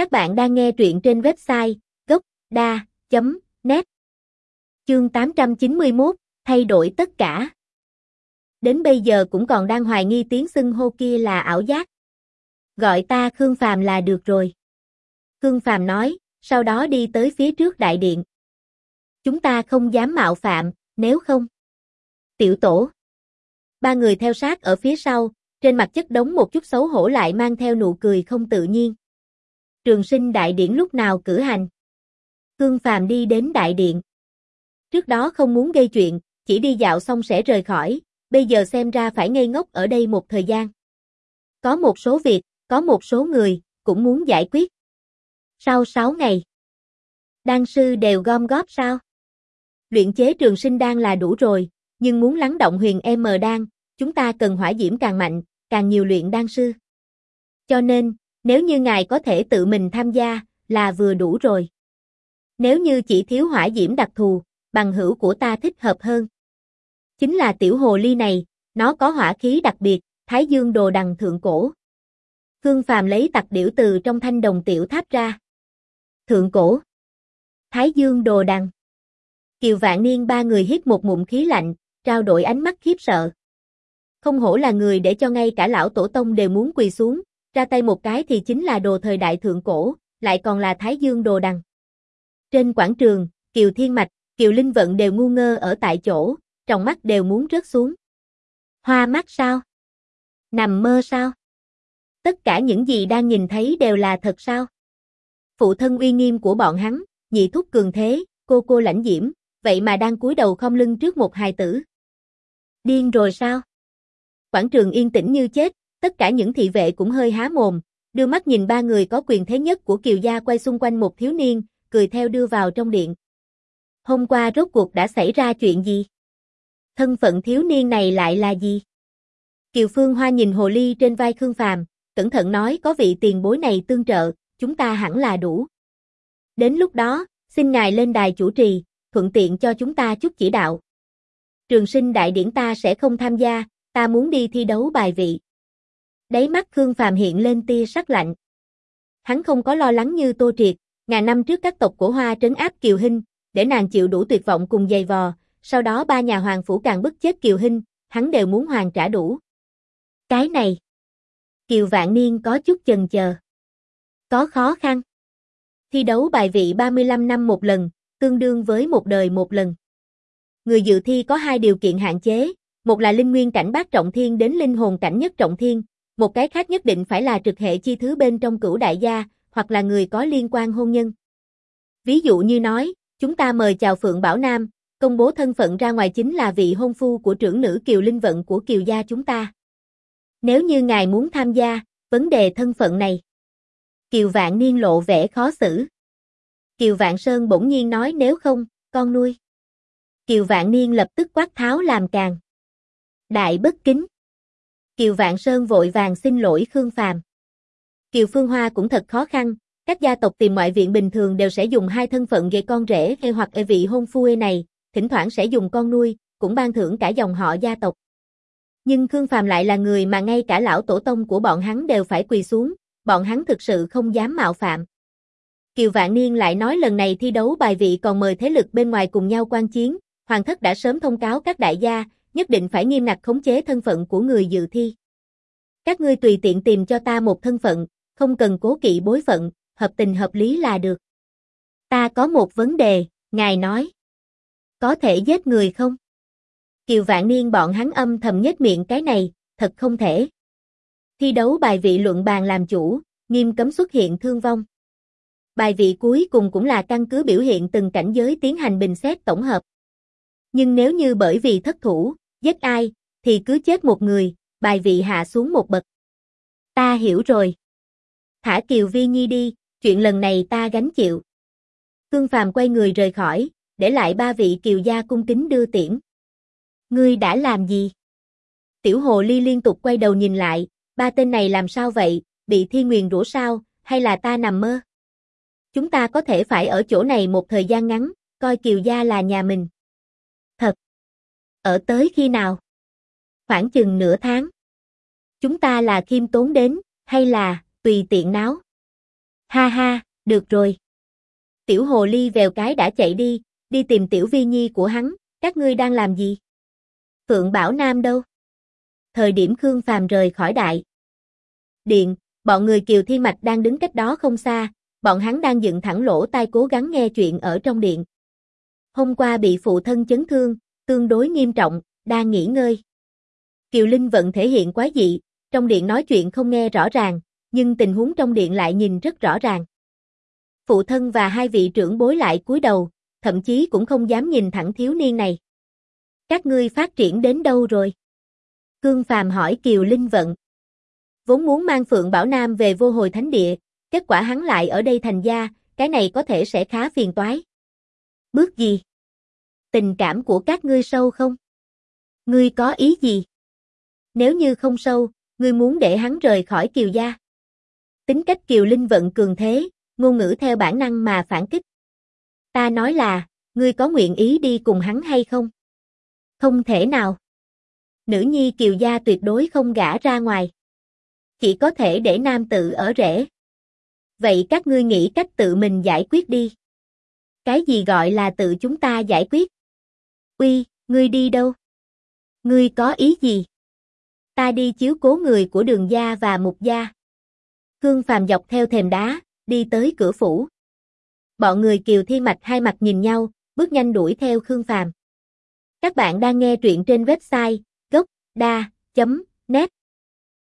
Các bạn đang nghe truyện trên website gốc.da.net Chương 891, thay đổi tất cả. Đến bây giờ cũng còn đang hoài nghi tiếng xưng hô kia là ảo giác. Gọi ta Khương Phàm là được rồi. Khương Phàm nói, sau đó đi tới phía trước đại điện. Chúng ta không dám mạo phạm, nếu không. Tiểu tổ. Ba người theo sát ở phía sau, trên mặt chất đống một chút xấu hổ lại mang theo nụ cười không tự nhiên. Trường sinh đại điển lúc nào cử hành? Khương Phàm đi đến đại điện. Trước đó không muốn gây chuyện, chỉ đi dạo xong sẽ rời khỏi, bây giờ xem ra phải ngây ngốc ở đây một thời gian. Có một số việc, có một số người, cũng muốn giải quyết. Sau 6 ngày, đan sư đều gom góp sao? Luyện chế trường sinh đan là đủ rồi, nhưng muốn lắng động huyền M đan, chúng ta cần hỏa diễm càng mạnh, càng nhiều luyện đan sư. Cho nên, nếu như ngài có thể tự mình tham gia, là vừa đủ rồi. Nếu như chỉ thiếu hỏa diễm đặc thù, bằng hữu của ta thích hợp hơn. Chính là tiểu hồ ly này, nó có hỏa khí đặc biệt, thái dương đồ đằng thượng cổ. Khương Phàm lấy tặc điểu từ trong thanh đồng tiểu tháp ra. Thượng cổ. Thái dương đồ đằng. Kiều Vạn Niên ba người hít một ngụm khí lạnh, trao đổi ánh mắt khiếp sợ. Không hổ là người để cho ngay cả lão tổ tông đều muốn quỳ xuống, ra tay một cái thì chính là đồ thời đại thượng cổ, lại còn là Thái Dương đồ đằng. Trên quảng trường, Kiều Thiên Mạch, Kiều Linh Vận đều ngu ngơ ở tại chỗ, trong mắt đều muốn rớt xuống. Hoa mắt sao? Nằm mơ sao? Tất cả những gì đang nhìn thấy đều là thật sao? Phụ thân uy nghiêm của bọn hắn, nhị thúc cường thế, cô cô lãnh diễm, vậy mà đang cúi đầu không lưng trước một hài tử. Điên rồi sao? Quảng trường yên tĩnh như chết, tất cả những thị vệ cũng hơi há mồm, đưa mắt nhìn ba người có quyền thế nhất của Kiều gia quay xung quanh một thiếu niên, cười theo đưa vào trong điện. Hôm qua rốt cuộc đã xảy ra chuyện gì? Thân phận thiếu niên này lại là gì? Kiều Phương Hoa nhìn hồ ly trên vai Khương Phàm, cẩn thận nói có vị tiền bối này tương trợ, chúng ta hẳn là đủ. Đến lúc đó, xin ngài lên đài chủ trì, thuận tiện cho chúng ta chút chỉ đạo. Trường sinh đại điển ta sẽ không tham gia, ta muốn đi thi đấu bài vị. Đáy mắt Khương Phàm hiện lên tia sắc lạnh. Hắn không có lo lắng như Tô Triệt, ngàn năm trước các tộc của hoa trấn áp Kiều Hinh, để nàng chịu đủ tuyệt vọng cùng dày vò, sau đó ba nhà hoàng phủ càng bức chết Kiều Hinh, hắn đều muốn hoàn trả đủ. Cái này, Kiều Vạn Niên có chút chần chờ. Có khó khăn. Thi đấu bài vị 35 năm một lần, tương đương với một đời một lần. Người dự thi có hai điều kiện hạn chế, một là linh nguyên cảnh bát trọng thiên đến linh hồn cảnh nhất trọng thiên, một cái khác nhất định phải là trực hệ chi thứ bên trong cửu đại gia, hoặc là người có liên quan hôn nhân. Ví dụ như nói, chúng ta mời chào Phượng Bảo Nam, công bố thân phận ra ngoài chính là vị hôn phu của trưởng nữ Kiều Linh Vận của Kiều gia chúng ta. Nếu như ngài muốn tham gia, vấn đề thân phận này. Kiều Vạn Niên lộ vẻ khó xử. Kiều Vạn Sơn bỗng nhiên nói nếu không, con nuôi. Kiều Vạn Niên lập tức quát tháo làm càng. Đại bất kính. Kiều Vạn Sơn vội vàng xin lỗi Khương Phàm. Kiều Phương Hoa cũng thật khó khăn, các gia tộc tìm ngoại viện bình thường đều sẽ dùng hai thân phận gây con rể hay hoặc ở vị hôn phu này, thỉnh thoảng sẽ dùng con nuôi, cũng ban thưởng cả dòng họ gia tộc. Nhưng Khương Phàm lại là người mà ngay cả lão tổ tông của bọn hắn đều phải quỳ xuống, bọn hắn thực sự không dám mạo phạm. Kiều Vạn Niên lại nói lần này thi đấu bài vị còn mời thế lực bên ngoài cùng nhau quan chiến, hoàng thất đã sớm thông cáo các đại gia, nhất định phải nghiêm ngặt khống chế thân phận của người dự thi. Các ngươi tùy tiện tìm cho ta một thân phận, không cần cố kỵ bối phận, hợp tình hợp lý là được. Ta có một vấn đề, ngài nói. Có thể giết người không? Kiều Vạn Niên bọn hắn âm thầm nhếch miệng cái này, thật không thể. Thi đấu bài vị luận bàn làm chủ, nghiêm cấm xuất hiện thương vong. Bài vị cuối cùng cũng là căn cứ biểu hiện từng cảnh giới tiến hành bình xét tổng hợp. Nhưng nếu như bởi vì thất thủ, giết ai, thì cứ chết một người, bài vị hạ xuống một bậc. Ta hiểu rồi. Thả Kiều Vi Nhi đi, chuyện lần này ta gánh chịu. Cương Phàm quay người rời khỏi, để lại ba vị Kiều gia cung kính đưa tiễn. Ngươi đã làm gì? Tiểu Hồ Ly liên tục quay đầu nhìn lại, ba tên này làm sao vậy, bị thi nguyền rủa sao, hay là ta nằm mơ? Chúng ta có thể phải ở chỗ này một thời gian ngắn, coi Kiều gia là nhà mình. Ở tới khi nào? Khoảng chừng nửa tháng. Chúng ta là khiêm tốn đến, hay là, tùy tiện náo? Ha ha, được rồi. Tiểu hồ ly vèo cái đã chạy đi, đi tìm tiểu vi nhi của hắn, các ngươi đang làm gì? Phượng Bảo Nam đâu? Thời điểm Khương Phàm rời khỏi đại. Điện, bọn người Kiều Thi Mạch đang đứng cách đó không xa, bọn hắn đang dựng thẳng lỗ tai cố gắng nghe chuyện ở trong điện. Hôm qua bị phụ thân chấn thương, tương đối nghiêm trọng, đang nghỉ ngơi. Kiều Linh vận thể hiện quá dị, trong điện nói chuyện không nghe rõ ràng, nhưng tình huống trong điện lại nhìn rất rõ ràng. Phụ thân và hai vị trưởng bối lại cúi đầu, thậm chí cũng không dám nhìn thẳng thiếu niên này. Các ngươi phát triển đến đâu rồi? Cương Phàm hỏi Kiều Linh Vận. Vốn muốn mang Phượng Bảo Nam về vô hồi thánh địa, kết quả hắn lại ở đây thành gia, cái này có thể sẽ khá phiền toái. Bước gì? Tình cảm của các ngươi sâu không? Ngươi có ý gì? Nếu như không sâu, ngươi muốn để hắn rời khỏi Kiều gia. Tính cách Kiều Linh vận cường thế, ngôn ngữ theo bản năng mà phản kích. Ta nói là, ngươi có nguyện ý đi cùng hắn hay không? Không thể nào. Nữ nhi Kiều gia tuyệt đối không gả ra ngoài. Chỉ có thể để nam tự ở rễ. Vậy các ngươi nghĩ cách tự mình giải quyết đi. Cái gì gọi là tự chúng ta giải quyết? Uy, ngươi đi đâu? Ngươi có ý gì? Ta đi chiếu cố người của đường gia và mục gia. Khương Phàm dọc theo thềm đá, đi tới cửa phủ. Bọn người Kiều Thi Mạch hai mặt nhìn nhau, bước nhanh đuổi theo Khương Phàm. Các bạn đang nghe truyện trên website gocda.net